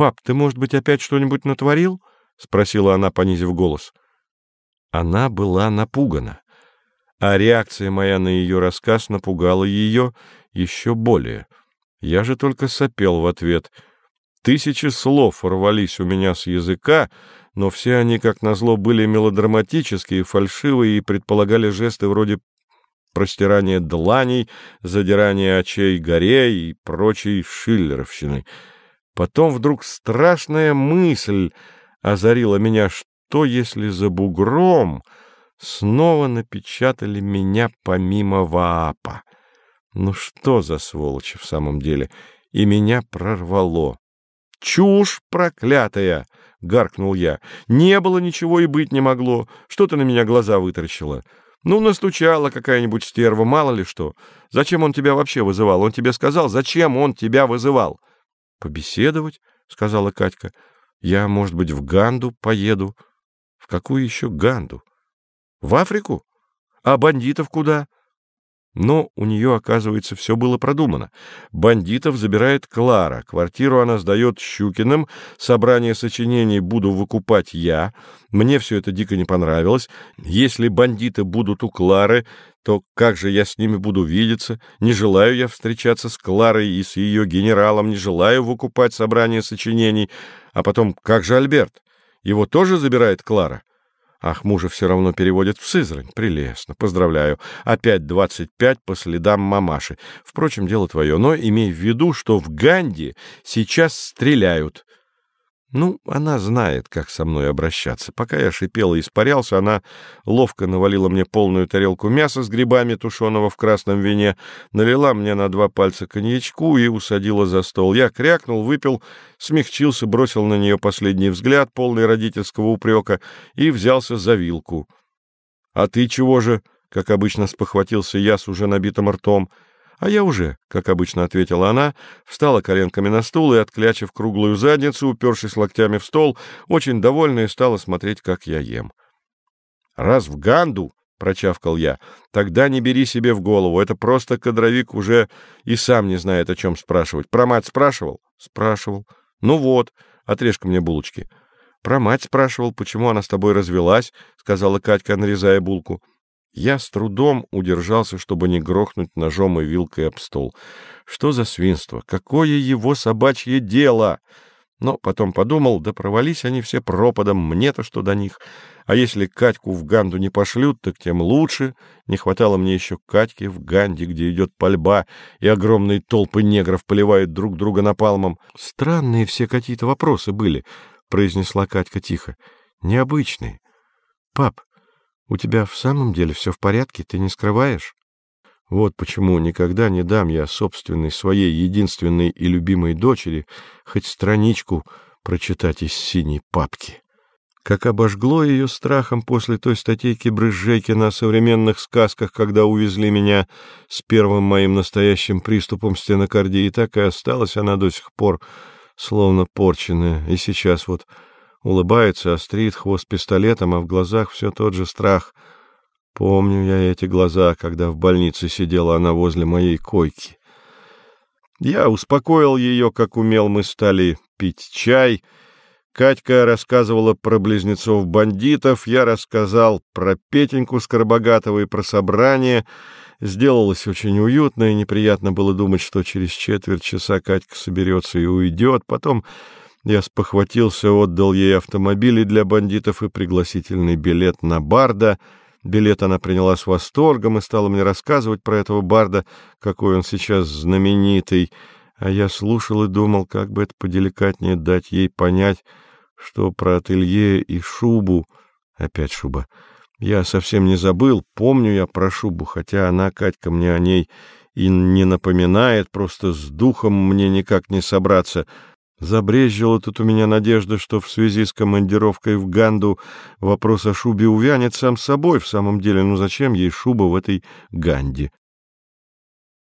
Пап, ты, может быть, опять что-нибудь натворил? — спросила она, понизив голос. Она была напугана, а реакция моя на ее рассказ напугала ее еще более. Я же только сопел в ответ. Тысячи слов рвались у меня с языка, но все они, как назло, были мелодраматические, фальшивые и предполагали жесты вроде простирания дланей, задирания очей горе и прочей шиллеровщины. Потом вдруг страшная мысль озарила меня, что если за бугром снова напечатали меня помимо ВААПа? Ну что за сволочи в самом деле? И меня прорвало. «Чушь проклятая!» — гаркнул я. «Не было ничего и быть не могло. Что ты на меня глаза вытаращила?» «Ну, настучала какая-нибудь стерва, мало ли что. Зачем он тебя вообще вызывал? Он тебе сказал, зачем он тебя вызывал?» «Побеседовать?» — сказала Катька. «Я, может быть, в Ганду поеду». «В какую еще Ганду?» «В Африку? А бандитов куда?» Но у нее, оказывается, все было продумано. Бандитов забирает Клара, квартиру она сдает Щукиным, собрание сочинений буду выкупать я. Мне все это дико не понравилось. Если бандиты будут у Клары, то как же я с ними буду видеться? Не желаю я встречаться с Кларой и с ее генералом, не желаю выкупать собрание сочинений. А потом, как же Альберт? Его тоже забирает Клара? Ах, мужа все равно переводят в Сызрань. Прелестно. Поздравляю. Опять двадцать пять по следам мамаши. Впрочем, дело твое. Но имей в виду, что в Ганди сейчас стреляют. Ну, она знает, как со мной обращаться. Пока я шипел и испарялся, она ловко навалила мне полную тарелку мяса с грибами, тушеного в красном вине, налила мне на два пальца коньячку и усадила за стол. Я крякнул, выпил, смягчился, бросил на нее последний взгляд, полный родительского упрека, и взялся за вилку. — А ты чего же? — как обычно спохватился я с уже набитым ртом —— А я уже, — как обычно ответила она, встала коленками на стул и, отклячив круглую задницу, упершись локтями в стол, очень довольная стала смотреть, как я ем. — Раз в Ганду, — прочавкал я, — тогда не бери себе в голову. Это просто кадровик уже и сам не знает, о чем спрашивать. Про мать спрашивал? — Спрашивал. — Ну вот, отрежь-ка мне булочки. — Про мать спрашивал, почему она с тобой развелась, — сказала Катька, нарезая булку. Я с трудом удержался, чтобы не грохнуть ножом и вилкой об стол. Что за свинство? Какое его собачье дело? Но потом подумал, да провались они все пропадом, мне-то что до них. А если Катьку в Ганду не пошлют, так тем лучше. Не хватало мне еще Катьки в Ганде, где идет пальба, и огромные толпы негров поливают друг друга напалмом. Странные все какие-то вопросы были, — произнесла Катька тихо. Необычные. Пап, у тебя в самом деле все в порядке, ты не скрываешь? Вот почему никогда не дам я собственной своей единственной и любимой дочери хоть страничку прочитать из синей папки. Как обожгло ее страхом после той статейки Брызжейкина о современных сказках, когда увезли меня с первым моим настоящим приступом стенокардии, так и осталась она до сих пор словно порченная, и сейчас вот улыбается, острит хвост пистолетом, а в глазах все тот же страх. Помню я эти глаза, когда в больнице сидела она возле моей койки. Я успокоил ее, как умел, мы стали пить чай. Катька рассказывала про близнецов-бандитов, я рассказал про Петеньку Скоробогатова и про собрание. Сделалось очень уютно, и неприятно было думать, что через четверть часа Катька соберется и уйдет. Потом я спохватился, отдал ей автомобили для бандитов и пригласительный билет на Барда. Билет она приняла с восторгом и стала мне рассказывать про этого Барда, какой он сейчас знаменитый. А я слушал и думал, как бы это поделикатнее дать ей понять, что про ателье и шубу... Опять шуба. Я совсем не забыл, помню я про шубу, хотя она, Катька, мне о ней и не напоминает, просто с духом мне никак не собраться — Забрезжила тут у меня надежда, что в связи с командировкой в Ганду вопрос о шубе увянет сам собой. В самом деле, ну зачем ей шуба в этой Ганде?